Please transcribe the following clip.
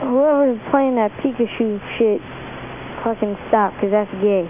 whoever's playing that Pikachu shit, fucking stop, because that's gay.